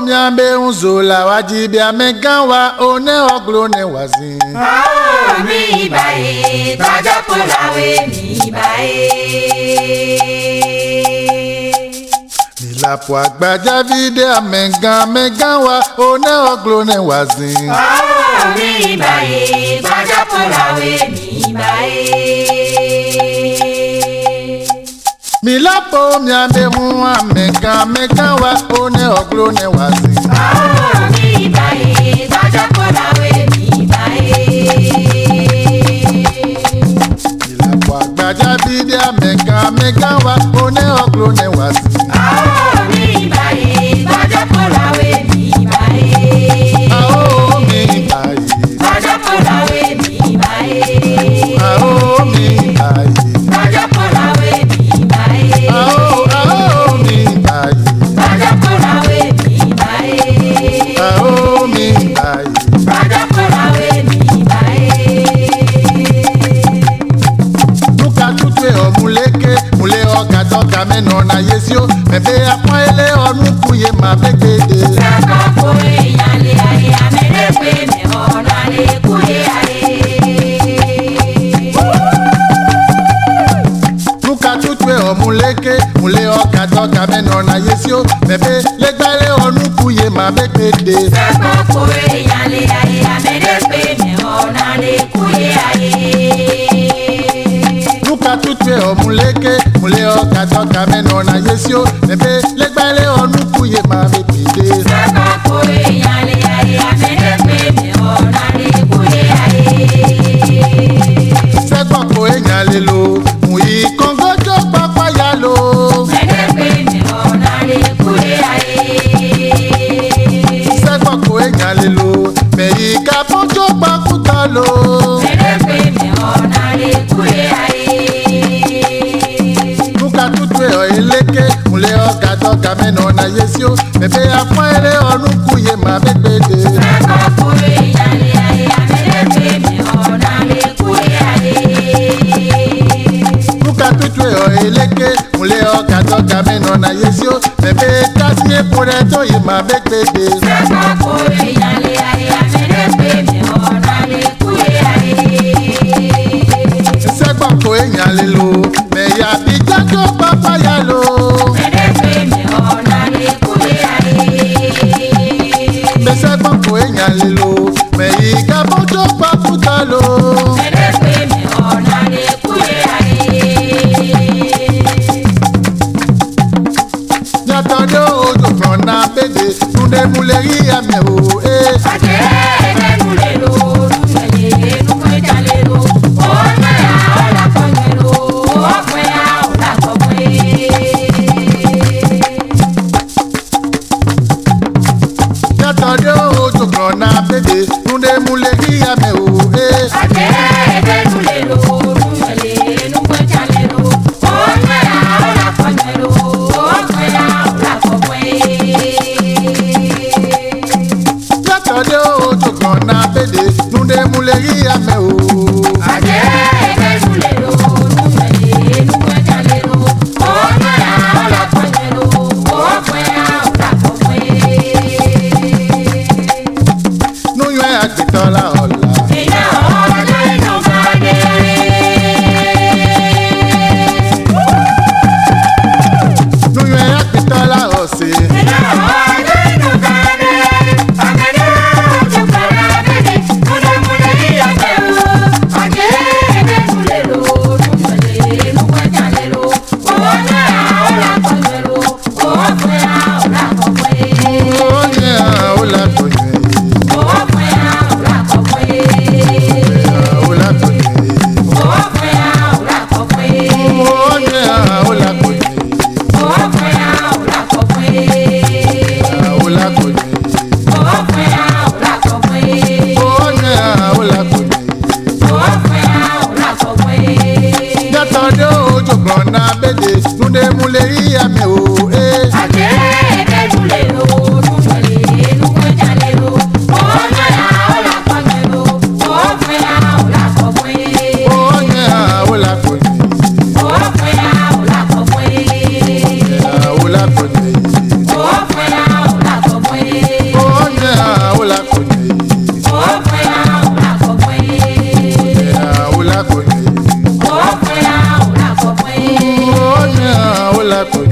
miambe nzola wajibi amegawa one oglo ne wazi. Awo mi ba'e. ye, tajapolawe mi ibà ye. Nílàpọ̀ àgbàjá fídé amẹ̀gàn one oglo ne wazi. Ah, mi ba'e, ye, tajapolawe mi. ilapo miande huwa meka meka wa one oglo ne wasi. Awo mi bae, baja mi bae. Ilapo agbaja bidia meka meka wa one oglo ne wasi. meke mule ọkatọka mẹnu na yesio mẹfẹ akpọn ele ọnuku ye ma mekede. sábà kò ìyàlẹ̀ ayé amẹ́rẹ́gbẹ́ mi ọ̀nà àlékún. muleke mule ọkà tọkà mẹnu na yesi o le lẹgbẹrẹ ọnuku ye ma bẹ pede. sẹ́kọ̀ kúrẹ́ ìyálé ayé amẹ́rẹ́gbẹ́ mi ọ̀nà lè kúrẹ́ ayé ọka tute ọmụleke mụle ọka tọka menọ na yesio ebe legbale ọnụ kwuye ma mepide sábà kórè ìyálé ayé amẹ́rẹ́gbẹ́ mi ọ̀nà lè kórè ayé. sẹ́gbọ̀n kò èèyàn lè lò mú ìkóńgó jó pápá yá lò. mẹ́rẹ́gbẹ́ mi ọ̀nà lè kórè ayé. sẹ́gbọ̀n kò èèyàn lè lò mẹ́yìí ká fún jó pákúta yesi o mefe afọere ọnukwu ye ma megbede. sábà kúrè yale ayé amẹ́rẹ́gbẹ́ mi ọ̀nà lè kúrè ayé. nuka tutu ẹ̀ ọ̀ eleke mule ọ̀ka tọ́ka mi nọ na yesi o mefe kasi epo rẹ tó ye ma megbede. sábà kúrè ìyàlẹ̀ ayé amẹ́rẹ́gbẹ́ mi ọ̀nà lè kúrè ayé. ọ̀gàn náà bèbè túndé múlé rí o. ọ̀jẹ̀ ẹ̀jẹ̀ múlẹ̀ lò olùsọ̀yẹ̀ ẹnu pé jalè lò ọ̀nà ọ̀là kọ̀yẹ̀ lò ọ̀pẹ̀ ọ̀là kọ̀pẹ̀. yàtọ̀ dé ojú kan náà bèbè túndé o. see. gato